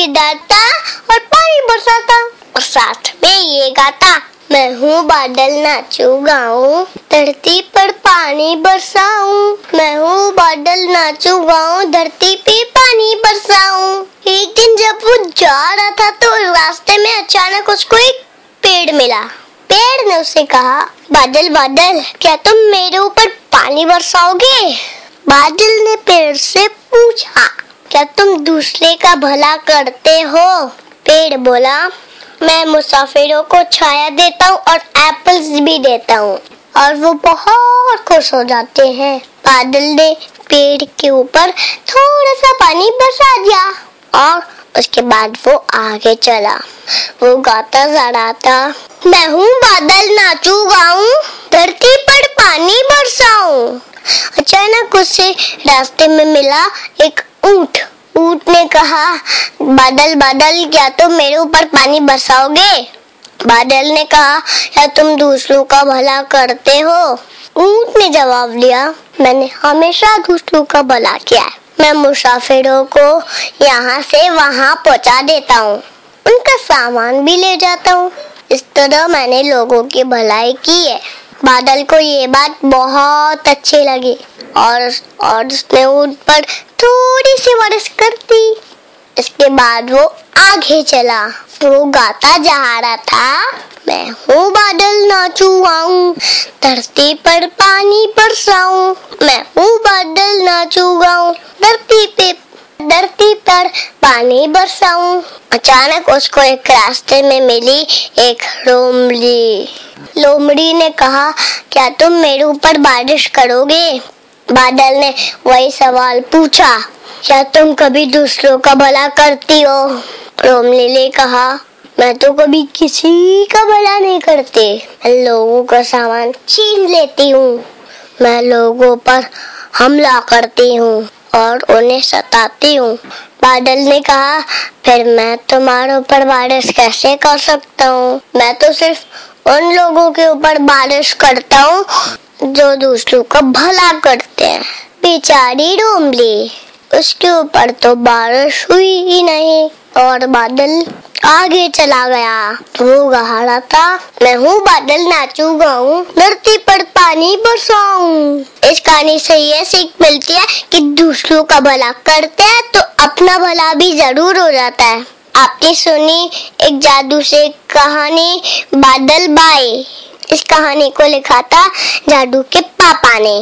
गिराता और पानी बरसाता और साथ में ये गाता, मैं हूँ बादल नाचू गाऊं, धरती पर पानी बरसाऊं, मैं हूँ बादल नाचू गाऊं, धरती पे पानी बरसाऊं। एक दिन जब वो जा रहा था तो रास्ते में अचानक उसको एक पेड़ मिला। पेड़ ने उसे कहा, बादल बादल, क्या तुम मेरे ऊपर पानी बरसाओगे? बादल ने पेड़ से पूछा क्या तुम दूसरे का भला करते हो? पेड़ बोला, मैं मुसाफिरों को छाया देता हूँ और एप्पल्स भी देता हूँ। और वो बहुत खुश हो जाते हैं। बादल ने पेड़ के ऊपर थोड़ा सा पानी बरसा दिया और उसके बाद वो आगे चला। वो गाता जा रहा था, मैं हूँ बादल, नाचू, गाऊं, धरती पर पानी बरसाऊं। अचानक उसे रास्ते में मिला एक ऊँट ऊँट ने कहा, बादल बादल, क्या तुम मेरे ऊपर पानी बरसाओगे? बादल ने कहा क्या तुम दूसरों का भला करते हो? ऊँट ने जवाब दिया, मैंने हमेशा दूसरों का भला किया है। मैं मुसाफिरों को यहाँ से वहाँ पहुँचा देता हूँ। उनका सामान भी ले जाता हूँ। इस तरह मैंने लोगों की भलाई की है। बादल को ये बात बहुत अच्छी लगी और और उसने ऊँट पर थोड़ी सी बारिश कर दी इसके बाद वो आगे चला। वो गाता जा रहा था, मैं हूँ बादल नाचू गाऊं धरती पर पानी बरसाऊं, मैं हूँ बादल नाचू गाऊं धरती पे, धरती पर पानी बरसाऊं। अचानक उसको एक रास्ते में मिली एक लोमड़ी। लोमड़ी ने कहा, क्या तुम मेरे ऊपर बारिश करोगे? बादल ने वही सवाल पूछा, क्या तुम कभी दूसरों का भला करती हो? लोमड़ी ने कहा, मैं तो कभी किसी का भला नहीं करती। लोगों का सामान छीन लेती हूँ। मैं लोगों पर हमला करती हूँ और उन्हें सताती हूँ। बादल ने कहा, फिर मैं तुम्हारे ऊपर बारिश कैसे कर सकता हूँ? मैं तो सिर्फ़ उन लोगों के ऊपर बारिश करता हूँ जो दूसरों का भला करते हैं। बेचारी डोमली उसके ऊपर तो बारिश हुई ही नहीं और बादल आगे चला गया। वो गा रहा था। मैं हूँ बादल नाचू गाऊं, धरती पर पानी बरसाऊं। इस कहानी से ये सीख मिलती है कि दूसरों का भला करते हैं तो अपना भला भी ज़रूर हो जाता है। आपने सुनी एक जादू से कहानी, बादल बाई इस कहानी को लिखा था जादू के पापा ने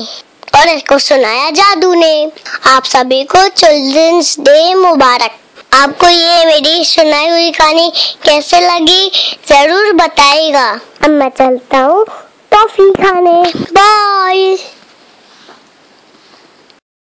और इसको सुनाया जादू ने। आप सभी को चिल्ड्रंस डे मुबारक। आपको ये मेरी सुनाई हुई कहानी कैसे लगी ज़रूर बताएगा अब मैं चलता हूँ टॉफी खाने। बाय।